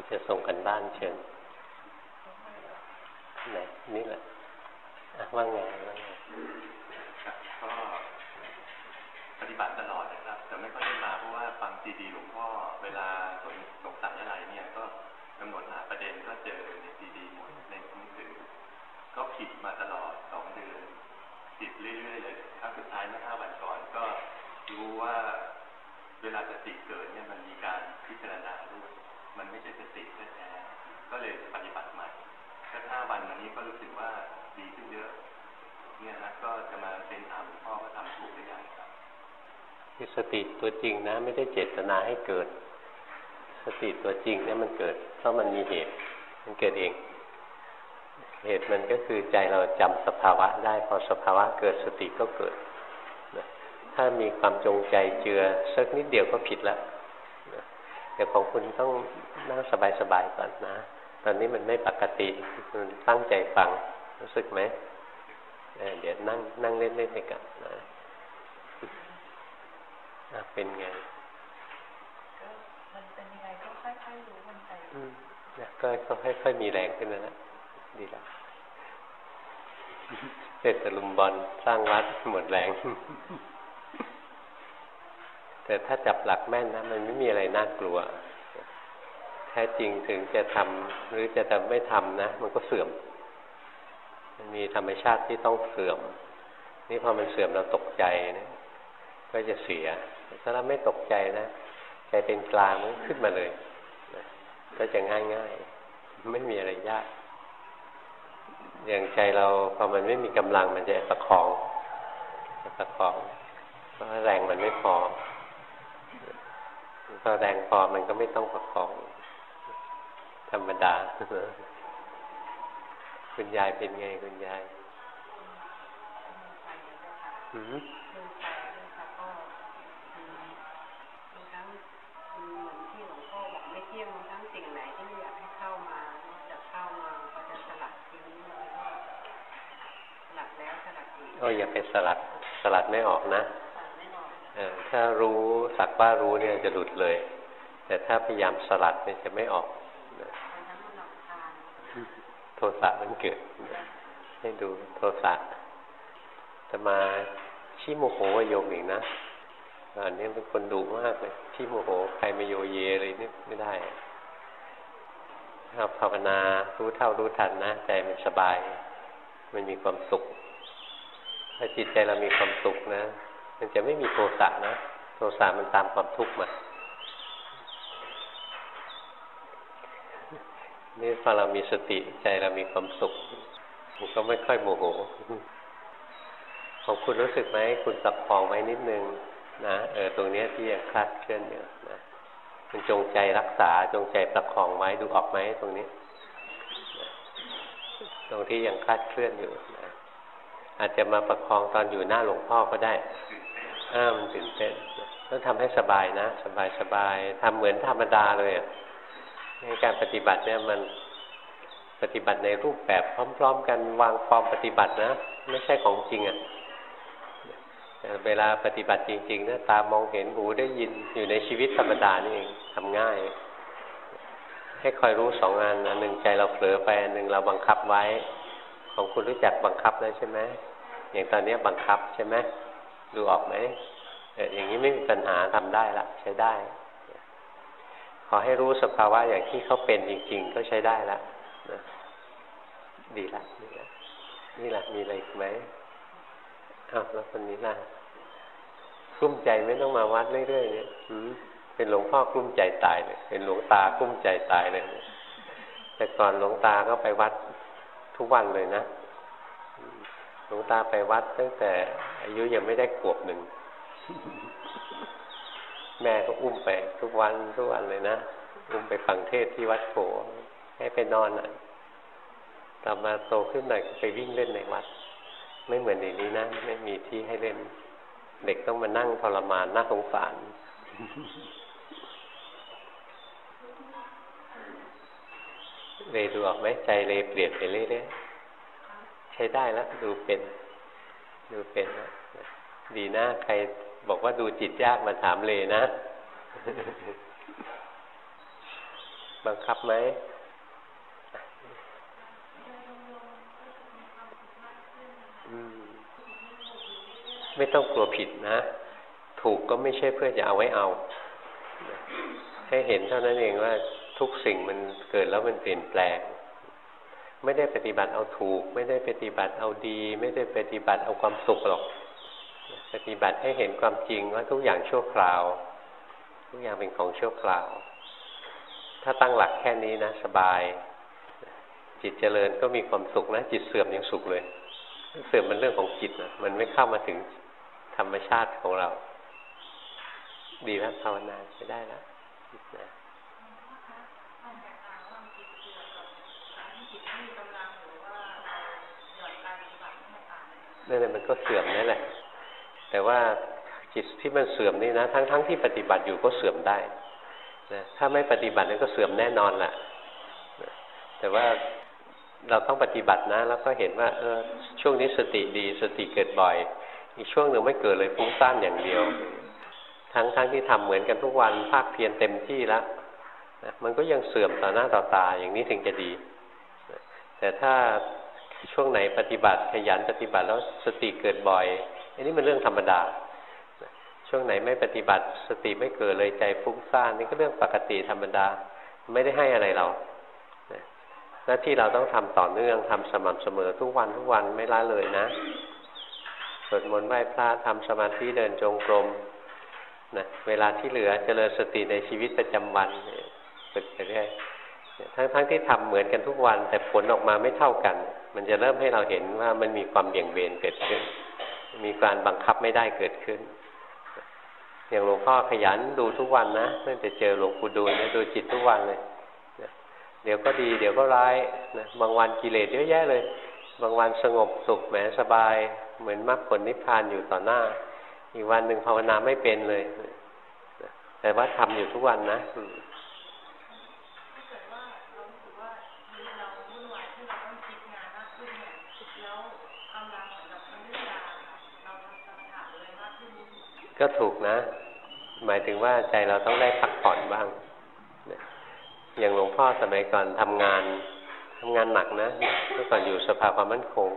รจะส่งกันบ้านเชิญไหนนี่แหละว่าไงว่าไงก็ปฏิบัติตลอดนะครับ แต่ไม่ค่อยได้มาเพราะว่าฟังซีดีหลวงพ่อเวลาสงสงสัยอะไรเนี่ย ก็กำหนดหาประเด็นก็เจอในซีดีหมดในหนังสือ ก็ผิดมาตลอดสองเดือนผิดเรื่อยๆเลยครั้งสุดท้ายเมื่อห้าวันก่อนก็รู้ว่าเวลาสติเกิดเนี่ยมันมีการพิจารณาด้วย มันไม่ใช่สติแท้ๆก็เลยปฏิบัติใหม่แค่ห้าวันวันนี้ก็รู้สึกว่าดีขึ้นเยอะ เนี่ยนะก็จะมาเป็นถามพ่อว่าทำถูกหรือยังครับคือสติตัวจริงนะ ไม่ได้เจตนาให้เกิด สติตัวจริงเนี่ยมันเกิด เพราะมันมีเหตุ มันเกิดเอง เหตุมันก็คือใจเราจำสภาวะได้ พอสภาวะเกิดสติก็เกิด ถ้ามีความจงใจเจือสักนิดเดียวก็ผิดล้วแต่ของคุณต้อง นั่งสบายๆก่อนนะ ตอนนี้มันไม่ปกติคุณตั้งใจฟังรู้สึกไหมเดี๋ยวนั่งนั่งเล่นๆไปกันนะเป็นไงมันเป็นยังไงก็ค่อยๆรู้มันไปก็ก็ค่อยๆมีแรงขึ้นแล้วนะดีแล้วเสร็จตะลุมบอลสร้างวัดหมดแรง แต่ถ้าจับหลักแม่นนะ มันไม่มีอะไรน่ากลัวแท้จริงถึงจะทำหรือจะทำไม่ทำนะ มันก็เสื่อม มันมีธรรมชาติที่ต้องเสื่อม นี่พอมันเสื่อมเราตกใจนะก็จะเสียถ้าเราไม่ตกใจนะใจเป็นกลางมันขึ้นมาเลยนะก็จะง่ายง่ายไม่มีอะไรยาก อย่างใจเราพอมันไม่มีกำลังมันจะประคองประคอง เพราะแรงมันไม่พอพอแรงพอมันก็ไม่ต้องประคอง ธรรมดา คุณยายเป็นไงคุณยายหืมก็อย่าไปสลัดสลัดไม่ออกนะถ้ารู้สักว่ารู้เนี่ยจะหลุดเลย แต่ถ้าพยายามสลัดเนี่ยจะไม่ออก โทสะมันเกิด ให้ดูโทสะจะมาชี้โมโหวโยมอีกนะอันนี้เป็นคนดุมากเลยชี้โมโหใครมาโยเยอะไรนี่ไม่ได้ถ้าภาวนารู้เท่ารู้ทันนะใจมันสบาย มันมีความสุข ถ้าจิตใจเรามีความสุขนะ มันจะไม่มีโทสะนะ โทสะมันตามความทุกข์มา นี่พอเรามีสติใจเรามีความสุขมันก็ไม่ค่อยโมโหของคุณรู้สึกไหมคุณสับพองไว้นิดนึงนะเออตรงนี้ที่ยังคลาดเคลื่อนอยู่นะมันจงใจรักษาจงใจประคองไว้ดูออกไหมตรงนี้ ตรงที่ยังคลาดเคลื่อนอยู่นะอาจจะมาประคองตอนอยู่หน้าหลวงพ่อก็ได้อ้ามันตื่นเต้นต้องทำให้สบายนะ สบายสบายทำเหมือนธรรมดาเลย ในการปฏิบัติเนี่ยมันปฏิบัติในรูปแบบพร้อม ๆ กันวางฟอร์มปฏิบัตินะ ไม่ใช่ของจริงอะ่ะเวลาปฏิบัติจริงๆนะตามองเห็นหูได้ยินอยู่ในชีวิตธรรมดานี่เองทำง่าย ให้คอยรู้สองงานนะหนึ่งใจเราเผลอไปหนึ่งเราบังคับไว้ ของคุณรู้จักบังคับแล้วใช่ไหมอย่างตอนนี้บังคับใช่ไหมดูออกไหมเอออย่างนี้ไม่มีปัญหาทำได้ละใช้ได้ ขอให้รู้สภาวะอย่างที่เขาเป็นจริง ๆ ก็ใช้ได้ละนะดีละนี่ละนี่ละมีอะไรอีกไหมอ้าวแล้วคนนี้ล่ะกลุ้มใจไม่ต้องมาวัดเรื่อยๆเนี่ยเป็นหลวงพ่อกลุ้มใจตายเลยเป็นหลวงตากลุ้มใจตายเลยแต่ก่อนหลวงตาก็ไปวัดทุกวันเลยนะหลวงตาไปวัดตั้งแต่อายุยังไม่ได้ขวบหนึ่ง แม่ก็อุ้มไปทุกวันทุกวันเลยนะอุ้มไปฟังเทศที่วัดโผให้ไปนอนอะต่อมาโตขึ้นหน่อยไปวิ่งเล่นในวัด ไม่เหมือนในนี้นะไม่มีที่ให้เล่น เด็กต้องมานั่งทรมานน่าสงสารเลยดูออกไหมใจเลยเปลี่ยนไปเรื่อยๆช้ได้แล้วดูเป็น ดูเป็นดีนะใคร บอกว่าดูจิตยากมาถามเลยนะ บังคับไหมไม่ต้องกลัวผิดนะ ถูกก็ไม่ใช่เพื่อจะเอาไว้เอา ให้เห็นเท่านั้นเองว่าทุกสิ่งมันเกิดแล้วมันเปลี่ยนแปลง ไม่ได้ปฏิบัติเอาถูก ไม่ได้ปฏิบัติเอาดี ไม่ได้ปฏิบัติเอาความสุขหรอก ปฏิบัติให้เห็นความจริงว่าทุกอย่างชั่วคราว ทุกอย่างเป็นของชั่วคราว ถ้าตั้งหลักแค่นี้นะ สบาย จิตเจริญก็มีความสุขนะ จิตเสื่อมยังสุขเลยเสื่อมมันเรื่องของจิตนะมันไม่เข้ามาถึงธรรมชาติของเรา ดีแล้วภาวนาใช้ได้แล้วนะนั่นแหละมันก็เสื่อมนั่นแหละ แต่ว่าจิตที่มันเสื่อมนี่นะ ทั้งๆทที่ปฏิบัติอยู่ก็เสื่อมได้นะถ้าไม่ปฏิบัตินี่ก็เสื่อมแน่นอนแหละแต่ว่าเราต้องปฏิบัตินะ แล้วก็เห็นว่าเออช่วงนี้สติดีสติเกิดบ่อย อีกช่วงหนึ่งไม่เกิดเลยฟุ้งซ่านอย่างเดียว ทั้งๆทที่ทำเหมือนกันทุกวันภาคเพียรเต็มที่แล้วนะมันก็ยังเสื่อมต่อหน้าต่อตาอย่างนี้ถึงจะดีนะแต่ถ้าช่วงไหนปฏิบัติขยันปฏิบัติแล้วสติเกิดบ่อย อันนี้มันเรื่องธรรมดา ช่วงไหนไม่ปฏิบัติสติไม่เกิดเลยใจฟุ้งซ่านนี่ก็เรื่องปกติธรรมดา ไม่ได้ให้อะไรเราหน้าที่เราต้องทำต่อเนื่องทำสม่ำเสมอทุกวันทุกวันไม่ละเลยนะสวดมนต์ไหว้พระทำสมาธิเดินจงกรมนะเวลาที่เหลือเจริญสติในชีวิตประจำวันฝึกไปเรื่อยทั้งๆทที่ทำเหมือนกันทุกวัน แต่ผลออกมาไม่เท่ากัน มันจะเริ่มให้เราเห็นว่ามันมีความเบี่ยงเบนเกิดขึ้น มีการบังคับไม่ได้เกิดขึ้น อย่างหลวงพ่อขยันดูทุกวันนะตั้งแต่เจอหลวงปู่ดูลเนี่ยดูจิตทุกวันเลยเดี๋ยวก็ดี เดี๋ยวก็ร้ายนะบางวันกิเลสเยอะแยะเลย บางวันสงบสุขแหมสบาย เหมือนมรรคผลนิพพานอยู่ต่อหน้า อีกวันหนึ่งภาวนาไม่เป็นเลย แต่ว่าทำอยู่ทุกวันนะ ก็ถูกนะ หมายถึงว่าใจเราต้องได้พักผ่อนบ้าง อย่างหลวงพ่อสมัยก่อนทำงานทำงานหนักนะเมื่อก่อนอยู่สภาความมั่นคง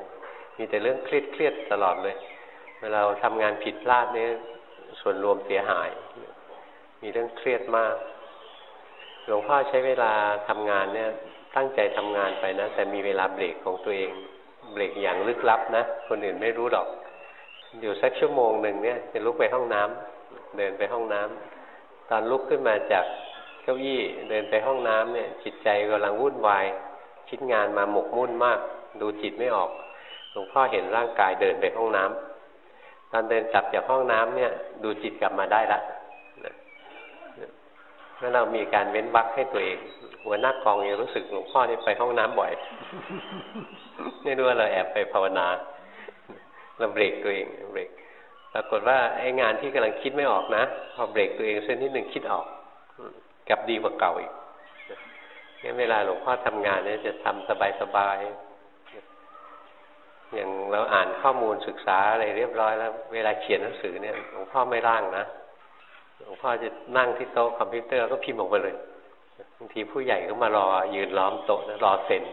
มีแต่เรื่องเครียดเครียดตลอดเลย เวลาทำงานผิดพลาดนี่ส่วนรวมเสียหาย มีเรื่องเครียดมาก หลวงพ่อใช้เวลาทำงานเนี่ย ตั้งใจทำงานไปนะ แต่มีเวลาเบรกของตัวเอง เบรกอย่างลึกลับนะ คนอื่นไม่รู้หรอก อยู่สักชั่วโมงหนึ่งเนี่ยจะลุกไปห้องน้ำเดินไปห้องน้ำตอนลุกขึ้นมาจากเก้าอี้เดินไปห้องน้ำเนี่ย จิตใจกำลังวุ่นวายคิดงานมาหมกมุ่นมาก ดูจิตไม่ออกหลวงพ่อเห็นร่างกายเดินไปห้องน้ำตอนเดินกลับจากห้องน้ำเนี่ย ดูจิตกลับมาได้ละเมื่อเรามีการเว้นวักให้ตัวเอง หัวหน้ากองยังรู้สึกหลวงพ่อนี่ไปห้องน้ำบ่อยไม่รู้ว่าเราแอบไปภาวนา เราเบรกตัวเองเบรกปรากฏว่าไอ้งานที่กำลังคิดไม่ออกนะ พอเบรกตัวเองเส้นที่หนึ่งคิดออกกับดีกว่าเก่าอีกงั้นเวลาหลวงพ่อทำงานเนี่ยจะทำสบายๆอย่างเราอ่านข้อมูลศึกษาอะไรเรียบร้อยแล้ว เวลาเขียนหนังสือเนี่ยหลวงพ่อไม่ร่างนะหลวงพ่อจะนั่งที่โต๊ะคอมพิวเตอร์ก็พิมพ์ออกมาเลยบางทีผู้ใหญ่ก็มารอยืนล้อมโต๊ะรอเซ็น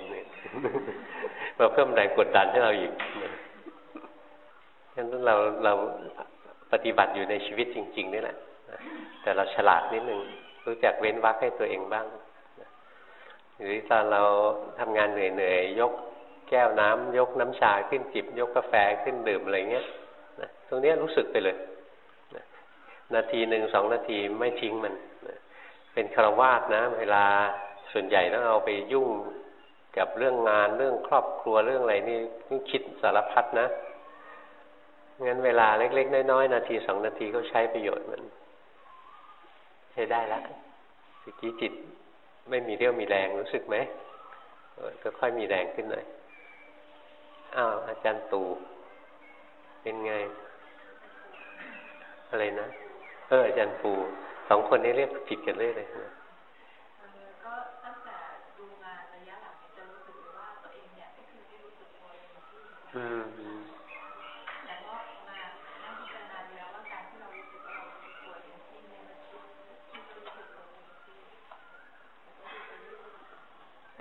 มาเพิ่มแรงกดดันให้เราอีก ฉะนั้นเราเราปฏิบัติอยู่ในชีวิตจริง ๆ นี่แหละแต่เราฉลาดนิดนึงรู้จักเว้นวักให้ตัวเองบ้างหรือตอนเราทำงานเหนื่อยๆยกแก้วน้ำยกน้ำชาขึ้นจิบ ยกกาแฟขึ้นดื่มอะไรเงี้ยนะตรงนี้รู้สึกไปเลยนะนาทีหนึ่งสองนาทีไม่ทิ้งมันนะเป็นคารวาสนะ เวลาส่วนใหญ่ต้องเอาไปยุ่งกับเรื่องงานเรื่องครอบครัวเรื่องอะไรนี่ต้องคิดสารพัดนะ งั้นเวลาเล็ก ๆ น้อยๆนาทีสองนาทีก็ใช้ประโยชน์มันใช้ได้แล้วสิกี้จิตไม่มีเรี่ยวมีแรงรู้สึกไหมก็ค่อยมีแรงขึ้นหน่อยอ้าวอาจารย์ตู่เป็นไง อะไรนะ เอออาจารย์ปูสองคนนี้เรียกผิดกันเลยเลยนะก็ตั้งแต่ดูงานระยะหลังจะรู้สึกว่าตัวเองเนี่ยไม่เคยได้รู้สึกตัวเองอืม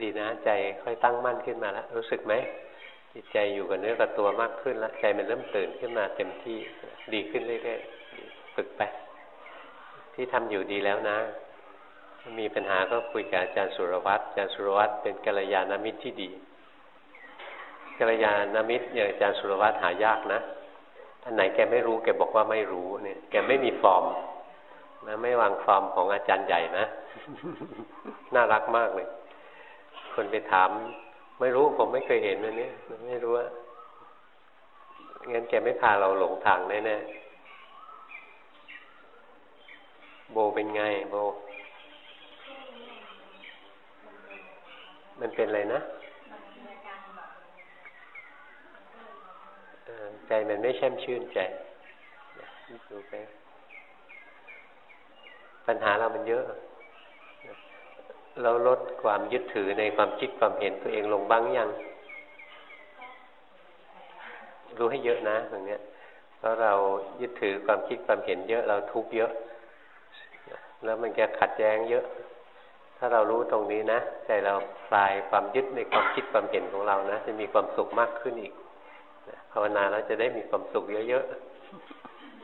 ดีนะใจค่อยตั้งมั่นขึ้นมาแล้วรู้สึกไหมจิตใจอยู่กับเนื้อกับตัวมากขึ้นแล้วใจมันเริ่มตื่นขึ้นมาเต็มที่ดีขึ้นเรื่อยๆฝึกไปที่ทำอยู่ดีแล้วนะ มีปัญหาก็คุยกับอาจารย์สุรวัตรอาจารย์สุรวัตรเป็นกัลยาณมิตรที่ดีกัลยาณมิตรอย่างอาจารย์สุรวัตรหายากนะอันไหนแกไม่รู้แกบอกว่าไม่รู้เนี่ยแกไม่มีฟอร์มนะไม่วางฟอร์มของอาจารย์ใหญ่นะ น่ารักมากเลย คนไปถาม ไม่รู้ผมไม่เคยเห็นอันนี้ไม่รู้ว่างั้นแกไม่พาเราหลงทางแน่ๆโบเป็นไงโบ มันเป็นอะไรนะใจมันไม่แช่มชื่นใจดูไปปัญหาเรามันเยอะ เราลดความยึดถือในความคิดความเห็นตัวเองลงบ้างยัง รู้ให้เยอะนะตรงนี้เพราะเรายึดถือความคิดความเห็นเยอะเราทุกข์เยอะ แล้วมันจะขัดแย้งเยอะ ถ้าเรารู้ตรงนี้นะใจเราคลายความยึดในความคิดความเห็นของเรานะ จะมีความสุขมากขึ้นอีกภาวนาแล้วจะได้มีความสุขเยอะ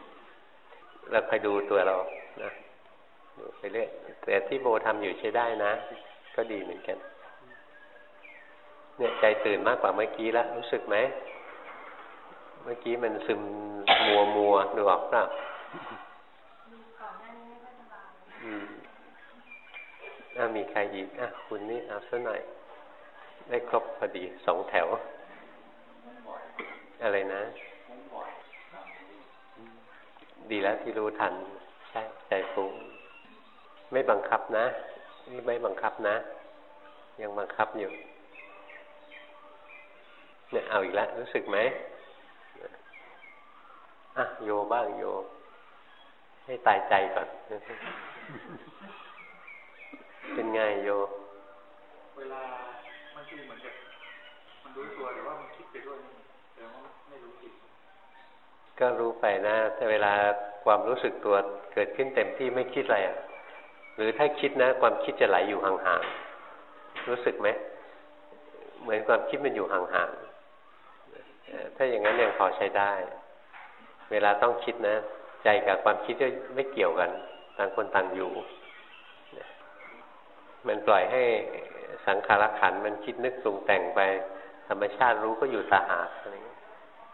ๆเราคอยดูตัวเรานะ ไปเรื่อยแต่ที่โบทำอยู่ใช้ได้นะ ก็ดีเหมือนกัน เนี่ยใจตื่นมากกว่าเมื่อกี้แล้วรู้สึกไหม เมื่อกี้มันซึมมัวมัวดูออกเปล่าอืมอ่ามีใครอีกอะคุณนี่เอาสักหน่อย ได้ครบพอดีสองแถว อะไรนะ ดีแล้วที่รู้ทัน ใช่ ใจฟุ้ง ไม่บังคับนะนี่ไม่บังคับนะ ยังบังคับอยู่ เนี่ยเอาอีกแล้วรู้สึกไหมอะโยบ้างโย ให้ตายใจก่อน เป็นไงโย เวลามันคือเหมือนกับมันรู้ตัวแต่ว่ามันคิดไปด้วยแต่ว่าไม่รู้จิตก็รู้ไปนะแต่เวลาความรู้สึกตัวเกิดขึ้นเต็มที่ไม่คิดอะไรอะ หรือถ้าคิดนะ ความคิดจะไหลอยู่ห่างๆรู้สึกไหมเหมือนความคิดมันอยู่ห่างๆถ้าอย่างนั้นยังพอใช้ได้ เวลาต้องคิดนะ ใจกับความคิดก็ไม่เกี่ยวกัน ต่างคนต่างอยู่มันปล่อยให้สังขารขันมันคิดนึกปรุงแต่งไป ธรรมชาติรู้ก็อยู่ตาหาอะไร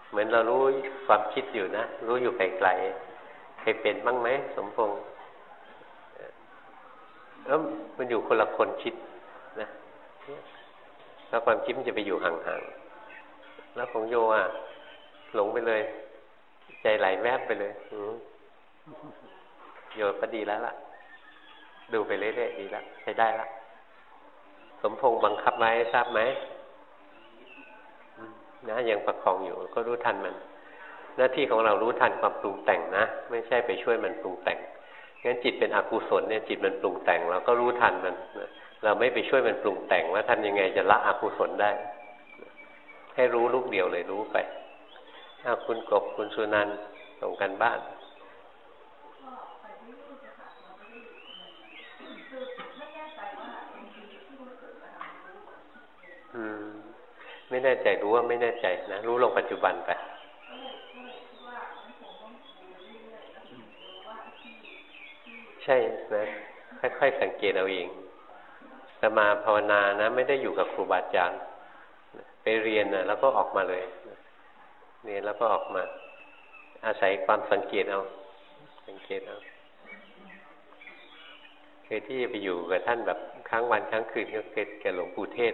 เหมือนเรารู้ความคิดอยู่นะ รู้อยู่ไกลๆเคยเป็นบ้างไหมสมพงษ์ แล้วมันอยู่คนละคนคิดนะแล้วความคิดมันจะไปอยู่ห่างๆ แล้วของโยอะ หลงไปเลย ใจไหลแวบไปเลยโยก็ดีแล้วล่ะ ดูไปเรื่อยๆดีแล้วใช้ได้ละสมพงษ์บังคับไว้ทราบไหมนะยังประคองอยู่ก็รู้ทันมัน หน้าที่ของเรารู้ทันความปรุงแต่งนะ ไม่ใช่ไปช่วยมันปรุงแต่ง งั้นจิตเป็นอกุศลเนี่ยจิตมันปรุงแต่งเราก็รู้ทันมัน เราไม่ไปช่วยมันปรุงแต่งว่าท่านยังไงจะละอกุศลได้ ให้รู้ลูกเดียวเลยรู้ไปถ้าคุณกบคุณสุนันส่งกันบ้านอืมไม่แน่ใจรู้ว่าไม่แน่ใจนะ รู้ลงปัจจุบันไป ช่นะค่อยๆสังเกตเอาเองสมาภาวนานะ ไม่ได้อยู่กับครูบาอาจารย์ไปเรียนนะแล้วก็ออกมาเลยเรียนแล้วก็ออกมา อาศัยความสังเกตเอา สังเกตเอาเคยที่ไปอยู่กับท่านแบบครั้งวันครั้งคืนก็เคยแกหลวงปู่เทศ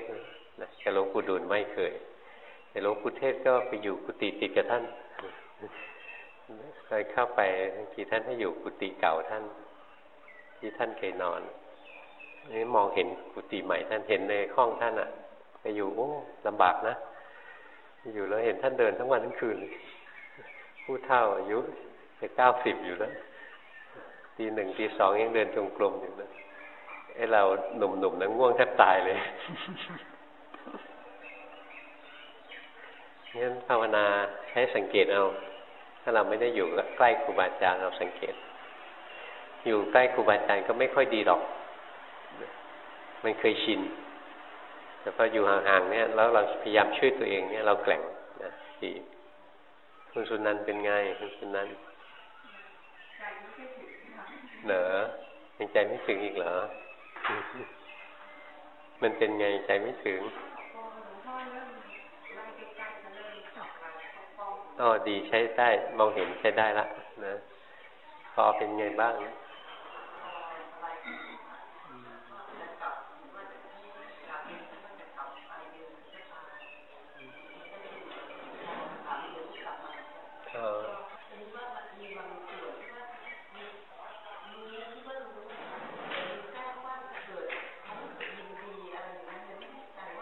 นะแกหลวงปู่ดูลไม่เคยแต่หลวงปู่เทศก็ไปอยู่กุฏิติดกับท่านเคยเข้าไปบางทีท่านให้อยู่กุฏิเก่าท่าน ที่ท่านเคยนอนนี่มองเห็นกุฏิใหม่ท่านเห็นในห้องท่านอะไปอยู่โอ้ลำบากนะ อยู่แล้วเห็นท่านเดินทั้งวันทั้งคืนผู้เฒ่าอายุจะเก้าสิบอยู่แล้วตีหนึ่งตีสองยังเดินจงกรมอยู่นะไอเราหนุ่มๆนั้นง่วงแทบตายเลยงั้นภาวนาใช้สังเกตเอา ถ้าเราไม่ได้อยู่ใกล้ครูบาอาจารย์เราสังเกต อยู่ใกล้ครูบาอาจารย์ก็ไม่ค่อยดีหรอก มันเคยชิน แต่พออยู่ห่างๆเนี่ยแล้วเราพยายามช่วยตัวเองเนี่ยเราแกล่งนะดีคุณสุนันเป็นไงคุณสุนันเหรอยังใจไม่ถึงอีกเหรอ มันเป็นไงใจไม่ถึงอ๋อดีใช้ได้มองเห็นใช้ได้ละนะพอเป็นไงบ้าง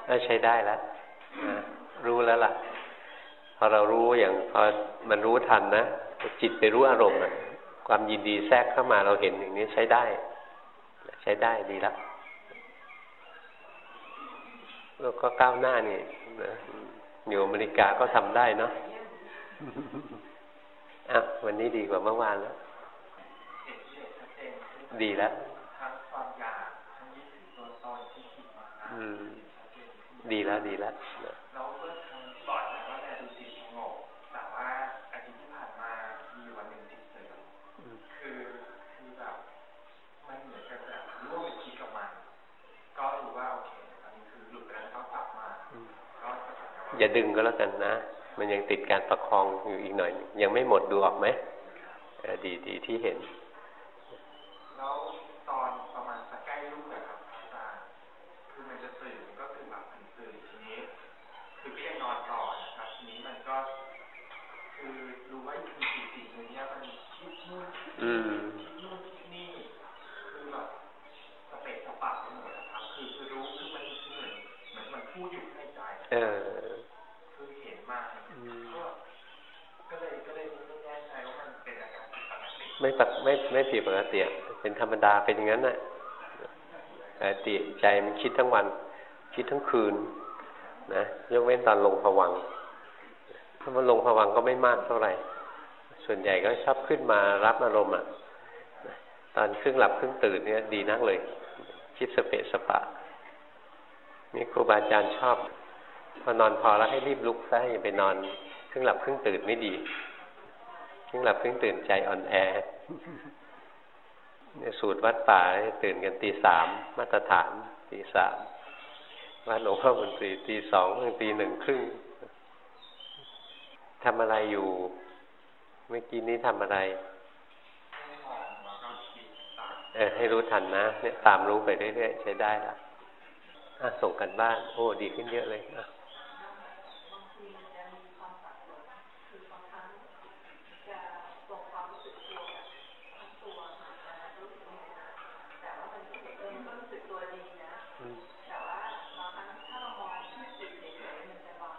ก็ใช้ได้แล้วนะรู้แล้วล่ะ พอเรารู้อย่างพอมันรู้ทันนะจิตไปรู้อารมณ์อะความยินดีแทรกเข้ามาเราเห็นอย่างนี้ใช้ได้ ใช้ได้ดีแล้วแล้วก็ก้าวหน้านี่นะอยู่อเมริกาก็ทำได้เนาะอะวันนี้ดีกว่าเมื่อวานแล้ว ดีแล้วทั้งความอยากทั้งยึดถือตัวตนที่คิดมานะอืม ดีแล้วดีแล้วนะแล้วเมื่อครั้งก่อนว่าแต่ดูจิตสงบแต่ว่าอาทิตย์ที่ผ่านมามีวันหนึ่งจิตเสื่อมคือคือแบบมันเหมือนกับแบบร่วมไปคิดกับมันก็รู้ว่าโอเคตอนนี้คือหลุดไปแล้วก็กลับมาก็จะกลับมาอย่าดึงก็แล้วกันนะ มันยังติดการประคองอยู่อีกหน่อย ยังไม่หมดดูออกไหมเออดีดีที่เห็นแล้วตอนประมาณสักใกล้ลูกอะครับอาจารย์คือมันจะตื่นก็คือแบบมันตื่นทีนี้ คือก็ยังนอนต่อนะครับ ทีนี้มันก็ คือรู้ว่ามีสิ่งสิ่งหนึ่งเนี่ยมันคิดนู่นคิด อืม นู่นคิดนี่ คือแบบสเปะสปะไปหมดนะครับ คือคือรู้คือมันเหมือนเหมือนมันพูดอยู่ในใจ เออ คือเห็นมาก็ก็เลยก็เลยไม่แน่ใจว่ามันเป็นอาการผิดปกติ ไม่ปกไม่ไม่ผิดปกติเป็นธรรมดาเป็นอย่างนั้นน่ะปกติใจมันคิดทั้งวัน คิดทั้งคืน นะยกเว้นตอนลงผวังถ้ามันลงผวังก็ไม่มากเท่าไหร่ ส่วนใหญ่ก็ชอบขึ้นมารับอารมณ์อะตอนครึ่งหลับครึ่งตื่นเนี่ยดีนักเลย คิดสเปะสปะ นี่ครูบาอาจารย์ชอบ พอนอนพอแล้วให้รีบลุกซะอย่าไปนอน ครึ่งหลับครึ่งตื่นไม่ดี ครึ่งหลับครึ่งตื่นใจอ่อนแอ สูตรวัดป่าตื่นกันตีสามมาตรฐานตีสามวัดหลวงพ่อมนตรีตีสองถึงตีหนึ่งครึ่งทำอะไรอยู่ เมื่อกี้นี้ทำอะไร เออให้รู้ทันนะ เนี่ยตามรู้ไปเรื่อยๆใช้ได้ละอะส่งกันบ้าน โอ้ ดีขึ้นเยอะเลยอะ บางทีมันจะมีความสับสนคือบางครั้งจะส่งความรู้สึกตัวแบบทั้งตัวค่ะแต่รู้สึกไม่นานแต่ว่ามันรู้สึกเออมันก็รู้สึกตัวดีนะ อืม แต่ว่าบางครั้งถ้าเรามองที่จิตเฉยๆมันจะเบา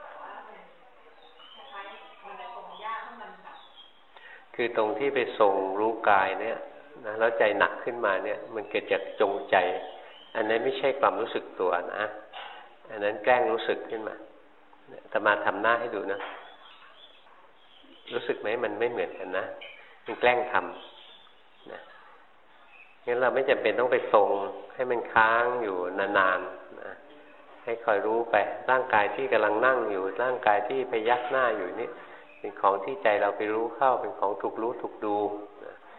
แต่ว่ามันคล้ายๆมันจะทรงยากถ้ามันแบบ คือตรงที่ไปส่งรู้กายเนี่ยนะแล้วใจหนักขึ้นมาเนี่ย มันเกิดจากจงใจ อันนั้นไม่ใช่ความรู้สึกตัวนะ อันนั้นแกล้งรู้สึกขึ้นมาแต่มาทำหน้าให้ดูนะ รู้สึกไหมมันไม่เหมือนกันนะมันแกล้งทำนะงั้นเราไม่จำเป็นต้องไปทรงให้มันค้างอยู่นานๆนะให้คอยรู้ไปร่างกายที่กำลังนั่งอยู่ร่างกายที่ไปยักหน้าอยู่นี่ เป็นของที่ใจเราไปรู้เข้าเป็นของถูกรู้ถูกดู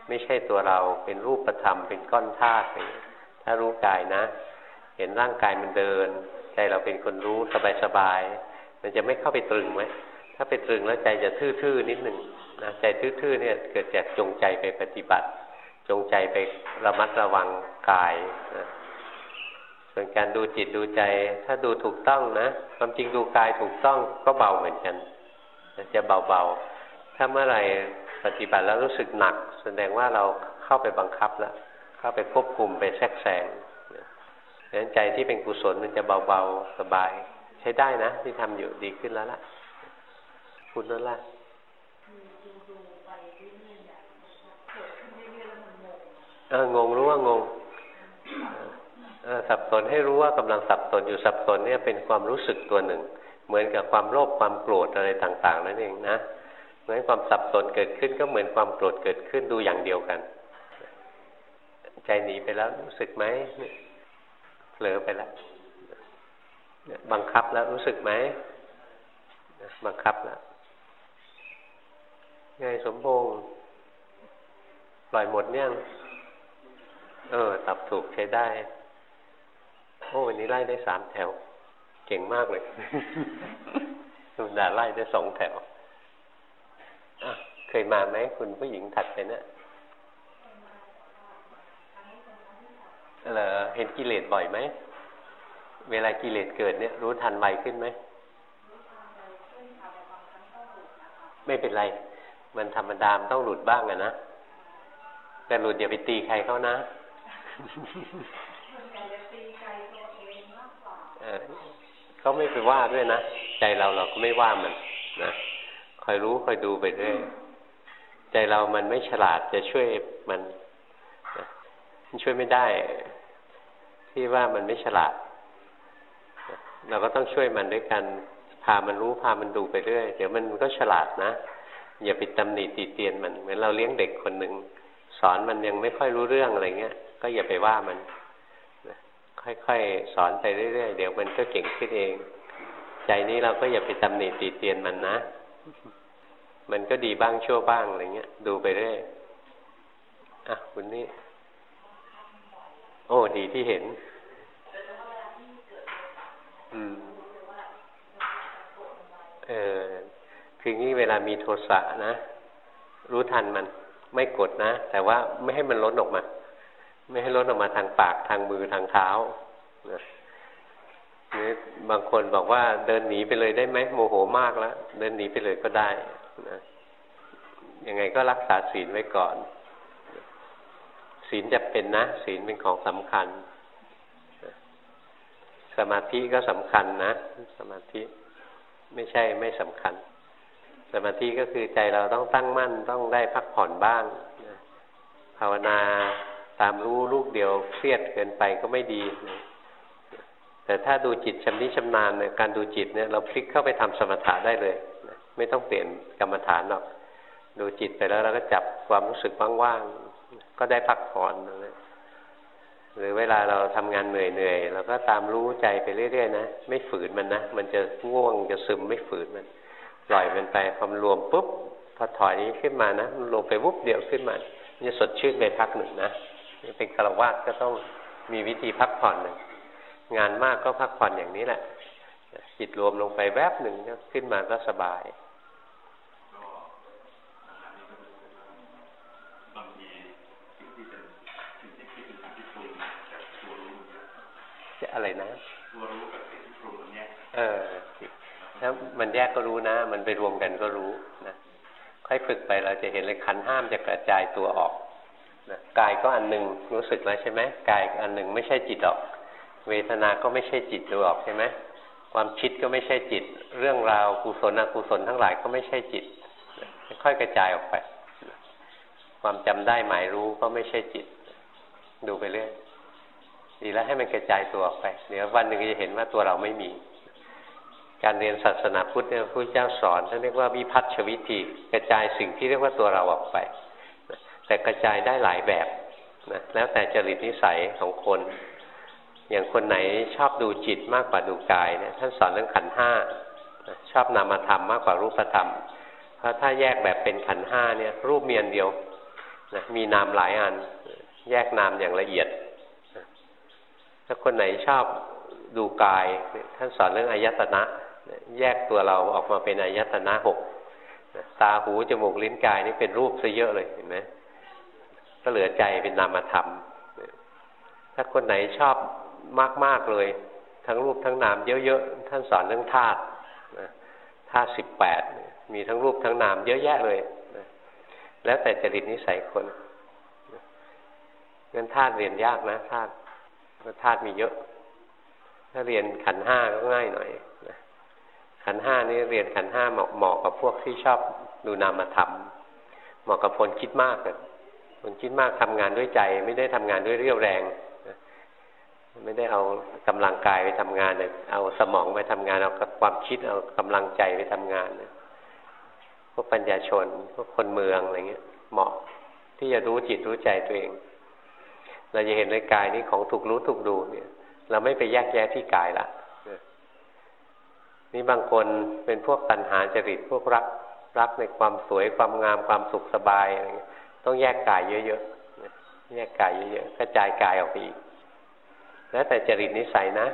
ไม่ใช่ตัวเราเป็นรูปธรรมเป็นก้อนธาตุถ้ารู้กายนะ เห็นร่างกายมันเดิน ใจเราเป็นคนรู้สบายๆมันจะไม่เข้าไปตรึงไว้ถ้าไปตรึงแล้วใจจะทื่อๆนิดหนึ่งนะใจทื่อๆเนี่ยเกิดจากจงใจไปปฏิบัติ จงใจไประมัดระวังกายนะส่วนการดูจิตดูใจ ถ้าดูถูกต้องนะความจริงดูกายถูกต้องก็เบาเหมือนกัน จะเบาๆ ถ้าเมื่อไหร่ปฏิบัติแล้วรู้สึกหนัก แสดงว่าเราเข้าไปบังคับแล้ว เข้าไปควบคุมไปแทรกแซงดังนั้นใจที่เป็นกุศลมันจะเบาๆ สบาย ใช้ได้นะ ที่ทำอยู่ดีขึ้นแล้วล่ะ คุณนั่นล่ะคือดูดูไปเรื่อยๆอะเกิดขึ้นเรื่อยๆแล้วมันงงเอองงรู้ว่างงเออสับสนให้รู้ว่ากำลังสับสนอยู่สับสนเนี่ยเป็นความรู้สึกตัวหนึ่ง เหมือนกับความโลภความโกรธอะไรต่างๆนั่นเองนะเหมือนความสับสนเกิดขึ้นก็เหมือนความโกรธเกิดขึ้นดูอย่างเดียวกัน ใจหนีไปแล้วรู้สึกไหมเนี่ยเผลอไปแล้วบังคับแล้วรู้สึกไหมบังคับแล้วไงสมพงษ์ปล่อยหมดเนี่ยเออ ตับถูกใช้ได้โอ้วันนี้ไล่ได้สามแถว เก่งมากเลยธรรมดาไล่ได้สองแถวเคยมาไหมคุณผู้หญิงถัดไปเนะี่ยเหรอเห็นกิเลสบ่อยไหม เวลากิเลสเกิดเนี่ย รู้ทันไวขึ้นไหม ไม่เป็นไร มันธรรมดามต้องหลุดบ้างอะนะ แต่หลุดอย่าไปตีใครเขานะ เขาไม่ไปว่าด้วยนะใจเราเราก็ไม่ว่ามันนะคอยรู้คอยดูไปเรื่อยใจเรามันไม่ฉลาดจะช่วยมันมันช่วยไม่ได้ ที่ว่ามันไม่ฉลาด เราก็ต้องช่วยมันด้วยกันพามันรู้พามันดูไปเรื่อยเดี๋ยวมันก็ฉลาดนะอย่าไปตำหนิตีเตียนมันเหมือนเราเลี้ยงเด็กคนหนึ่งสอนมันยังไม่ค่อยรู้เรื่องอะไรเงี้ยก็อย่าไปว่ามัน ค่อยๆ สอนไปเรื่อยๆ เดี๋ยวมันก็เก่งขึ้นเอง ใจนี้เราก็อย่าไปตำหนิตีเตียนมันนะ มันก็ดีบ้างชั่วบ้างอะไรเงี้ย ดูไปเรื่อยอะคุณนี่โอ้ ดีที่เห็น อืม เออคืองี้เวลามีโทสะนะ รู้ทันมัน ไม่กดนะ แต่ว่าไม่ให้มันล้นออกมา ไม่ให้ล้นออกมาทางปากทางมือทางเท้านะนี่บางคนบอกว่าเดินหนีไปเลยได้ไหมโมโหมากแล้วเดินหนีไปเลยก็ได้นะยังไงก็รักษาศีลไว้ก่อน ศีลจะเป็นนะ ศีลเป็นของสำคัญ สมาธิก็สำคัญนะ สมาธิไม่ใช่ไม่สำคัญ สมาธิก็คือใจเราต้องตั้งมั่นต้องได้พักผ่อนบ้างภาวนา ตามรู้ลูกเดียวเครียดเกินไปก็ไม่ดี แต่ถ้าดูจิตชำนิชำนาญเนี่ยการดูจิตเนี่ยเราพลิกเข้าไปทำสมถะได้เลย ไม่ต้องเปลี่ยนกรรมฐานหรอก ดูจิตไปแล้วเราก็จับความรู้สึกว่างๆ ก็ได้พักผ่อนนะหรือเวลาเราทำงานเหนื่อยๆเราก็ตามรู้ใจไปเรื่อยๆนะไม่ฝืนมันนะมันจะง่วงจะซึมไม่ฝืนมันปล่อยมันไปพอมรวมปุ๊บพอถอยนี้ขึ้นมานะลงไปวุบเดียวขึ้นมาจะสดชื่นไปพักหนึ่งนะ เป็นฆราวาสก็ต้องมีวิธีพักผ่อนหนึ่งงานมากก็พักผ่อนอย่างนี้แหละ จิตรวมลงไปแวบหนึ่งขึ้นมาก็สบายจะอะไรนะตัวรู้กับสิ่งที่ปรุงมันแยกเออถ้ามันแยกก็รู้นะ มันไปรวมกันก็รู้นะค่อยฝึกไปเราจะเห็นเลยขันห้ามจะกระจายตัวออก นะกายก็อันหนึ่งรู้สึกแล้วใช่ไหมกายอันหนึ่งไม่ใช่จิตออก เวทนา ก็ไม่ใช่จิตดูออกใช่ไหมความคิดก็ไม่ใช่จิต เรื่องราวกุศลอกุศลทั้งหลายก็ไม่ใช่จิต ค่อยกระจายออกไป ความจำได้หมายรู้ก็ไม่ใช่จิต ดูไปเรื่อยดีแล้วให้มันกระจายตัวออกไป เดี๋ยววันหนึ่งจะเห็นว่าตัวเราไม่มี การเรียนศาสนาพุทธเนี่ยพระเจ้าสอนท่านเรียกว่าวิพัฒชวิธี กระจายสิ่งที่เรียกว่าตัวเราออกไป แต่กระจายได้หลายแบบนะแล้วแต่จริตนิสัยของคน อย่างคนไหนชอบดูจิตมากกว่าดูกายเนี่ยท่านสอนเรื่องขันห้าชอบนามธรรมมากกว่ารูปธรรม เพราะถ้าแยกแบบเป็นขันห้าเนี่ย รูปเมียนเดียวนะมีนามหลายอัน แยกนามอย่างละเอียดถ้าคนไหนชอบดูกายท่านสอนเรื่องอายตนะ แยกตัวเราออกมาเป็นอายตนะหกตาหูจมูกลิ้นกายนี่เป็นรูปซะเยอะเลยเห็นไหม ก็เหลือใจเป็นนามธรรม ถ้าคนไหนชอบมากๆเลย ทั้งรูปทั้งนามเยอะๆ ท่านสอนเรื่องธาตุธาตุสิบแปดมีทั้งรูปทั้งนามเยอะแยะเลย แล้วแต่จริตนิสัยคนงั้นธาตุเรียนยากนะธาตุธาตุมีเยอะ ถ้าเรียนขันห้าก็ง่ายหน่อยขันห้านี่เรียนขันห้าเหมาะเหมาะกับพวกที่ชอบดูนามธรรม เหมาะกับคนคิดมากเลย คนคิดมากทำงานด้วยใจ ไม่ได้ทำงานด้วยเรี่ยวแรง ไม่ได้เอากำลังกายไปทำงานเเอาสมองไปทำงานเอาความคิดเอากำลังใจไปทำงานเพวกปัญญาชนพวกคนเมืองอะไรเงี้ย เหมาะที่จะรู้จิตรู้ใจตัวเอง เราจะเห็นในกายนี้ของถูกรู้ถูกดูเนี่ย เราไม่ไปแยกแยะที่กายละนี่บางคนเป็นพวกตัณหาจริตพวกรักรักในความสวยความงามความสุขสบายอะไรเงี้ย ต้องแยกกายเยอะๆแยกกายเยอะๆกระจายกายออกไปอีก แล้วแต่จริตนิสัยนะ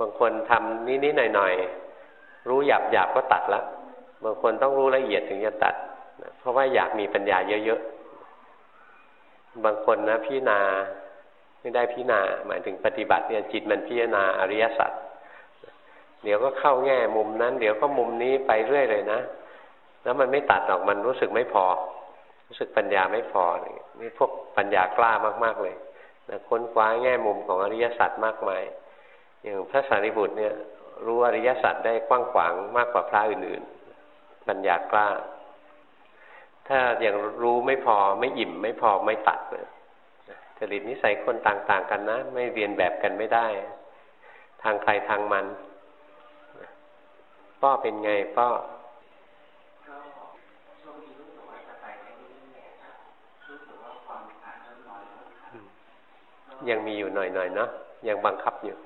บางคนทำนิดๆหน่อยๆรู้หยาบหยาบก็ตัดละบางคนต้องรู้ละเอียดถึงจะตัดเพราะว่าอยากมีปัญญาเยอะๆบางคนนะพี่นาไม่ได้พิจารณาหมายถึงปฏิบัติเนี่ยจิตมันพิจารณาอริยสัจเดี๋ยวก็เข้าแง่มุมนั้น เดี๋ยวก็มุมนี้ไปเรื่อยเลยนะ แล้วมันไม่ตัดออกมันรู้สึกไม่พอ รู้สึกปัญญาไม่พอนี่พวกปัญญากล้ามาก ๆเลยนะค้นคว้าแง่มุมของอริยสัจมากมาย อย่างพระสารีบุตรเนี่ย รู้อริยสัจได้กว้างขวางมากกว่าพระอื่นๆ ปัญญากล้า ถ้าอย่างรู้ไม่พอไม่อิ่มไม่พอไม่ตัดเลยจริตนิสัยคนต่าง ๆ กันนะ ไม่เรียนแบบกันไม่ได้ ทางใครทางมันป้อเป็นไงป้อ ยังมีอยู่หน่อยๆเนาะยังบังคับอยู่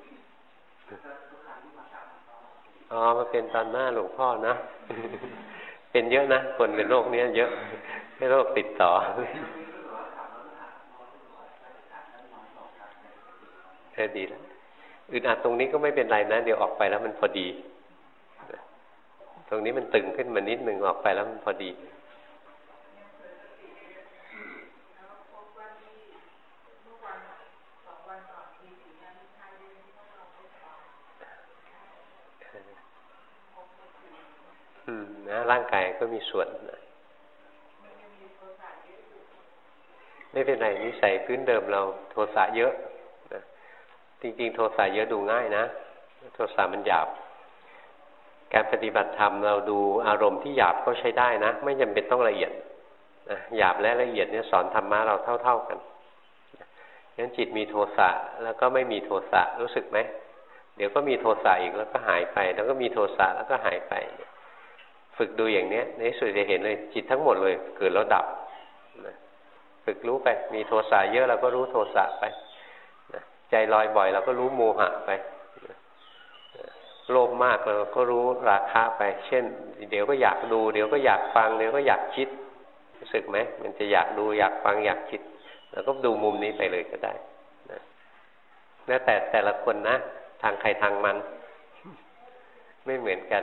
อ๋อมาเป็นตอนหน้าหลวงพ่อนะเป็นเยอะนะคนเป็นโรคนี้เยอะให้โรคติดต่อเออดีแล้วอึดอัดตรงนี้ก็ไม่เป็นไรนะ เดี๋ยวออกไปแล้วมันพอดี ตรงนี้มันตึงขึ้นมานิดหนึ่งออกไปแล้วมันพอดี ร่างกายก็มีส่วนนะไม่เป็นไรนิสัยพื้นเดิมเราโทสะเยอะจริงๆ โทสะเยอะดูง่ายนะ โทสะมันหยาบ การปฏิบัติธรรมเราดูอารมณ์ที่หยาบก็ใช้ได้นะ ไม่จำเป็นต้องละเอียดนะหยาบและละเอียดเนี่ยสอนธรรมะเราเท่า ๆกันงั้นจิตมีโทสะแล้วก็ไม่มีโทสะรู้สึกไหมเดี๋ยวก็มีโทสะอีกแล้วก็หายไป แล้วก็มีโทสะแล้วก็หายไป ฝึกดูอย่างเนี้ยในสุดจะเห็นเลยจิตทั้งหมดเลยเกิดแล้วดับฝึกรู้ไป มีโทสะเยอะเราก็รู้โทสะไปใจลอยบ่อยเราก็รู้โมหะไปโลภมากเราก็รู้ราคะไป เช่น เดี๋ยวก็อยากดู เดี๋ยวก็อยากฟัง เดี๋ยวก็อยากคิด รู้สึกไหม มันจะอยากดูอยากฟังอยากคิดเราก็ดูมุมนี้ไปเลยก็ได้นะแล้วแต่แต่ละคนนะ ทางใครทางมัน ไม่เหมือนกัน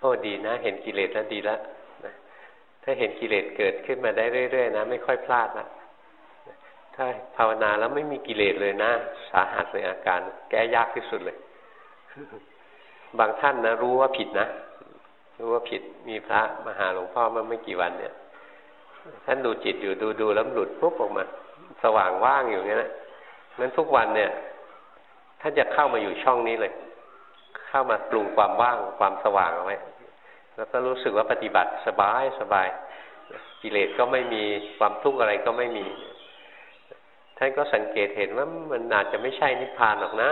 โอ้ดีนะ เห็นกิเลสแล้วดีแล้วนะถ้าเห็นกิเลสเกิดขึ้นมาได้เรื่อยๆนะไม่ค่อยพลาดละถ้าภาวนาแล้วไม่มีกิเลสเลยนะ สาหัสในอาการ แก้ยากที่สุดเลย บางท่านนะรู้ว่าผิดนะรู้ว่าผิดมีพระมาหาหลวงพ่อเมื่อไม่กี่วันเนี่ยท่านดูจิตอยู่ดูดูแล้วหลุดปุ๊บออกมา สว่างว่างอยู่เงี้ยนะนั้นทุกวันเนี่ยท่านจะเข้ามาอยู่ช่องนี้เลย เข้ามาปรุงความว่างความสว่างเอาไว้แล้วก็รู้สึกว่าปฏิบัติสบายสบาย กิเลสก็ไม่มีความทุกข์อะไรก็ไม่มีท่านก็สังเกตเห็นว่ามันอาจจะไม่ใช่นิพพานหรอกนะ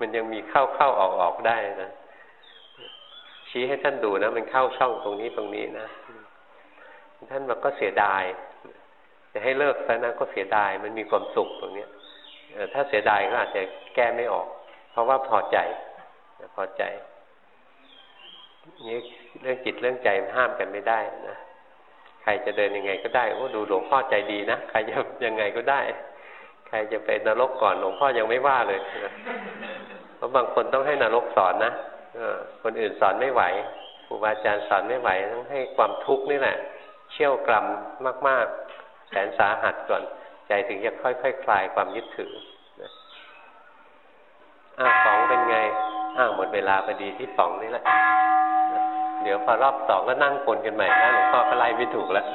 มันยังมีเข้าเข้าออกออกได้นะ ชี้ให้ท่านดูนะ มันเข้าช่องตรงนี้ตรงนี้นะ ท่านบอกก็เสียดาย จะให้เลิกซะนะก็เสียดาย มันมีความสุขตรงนี้ถ้าเสียดายก็อาจจะแก้ไม่ออก เพราะว่าพอใจ พอใจนี่เรื่องจิตเรื่องใจห้ามกันไม่ได้นะใครจะเดินยังไงก็ได้โอ้ดูหลวงพ่อใจดีนะใครจะยังไงก็ได้ ใครจะไปนรกก่อนหลวงพ่อยังไม่ว่าเลยเพราะบางคนต้องให้นรกสอนนะคนอื่นสอนไม่ไหวครูบาอาจารย์สอนไม่ไหวต้องให้ความทุกข์นี่แหละ เชี่ยวกรรมมาก ๆ แสนสาหัสก่อน ใจถึงจะค่อยๆคคลายความยึดถืออ้าวป๋องเป็นไง อ้าวหมดเวลาพอดีที่สองนี่แหละ เดี๋ยวพอรอบสองก็นั่งปนกันใหม่นะหลวงพ่อก็ไล่ไม่ถูกแล้ว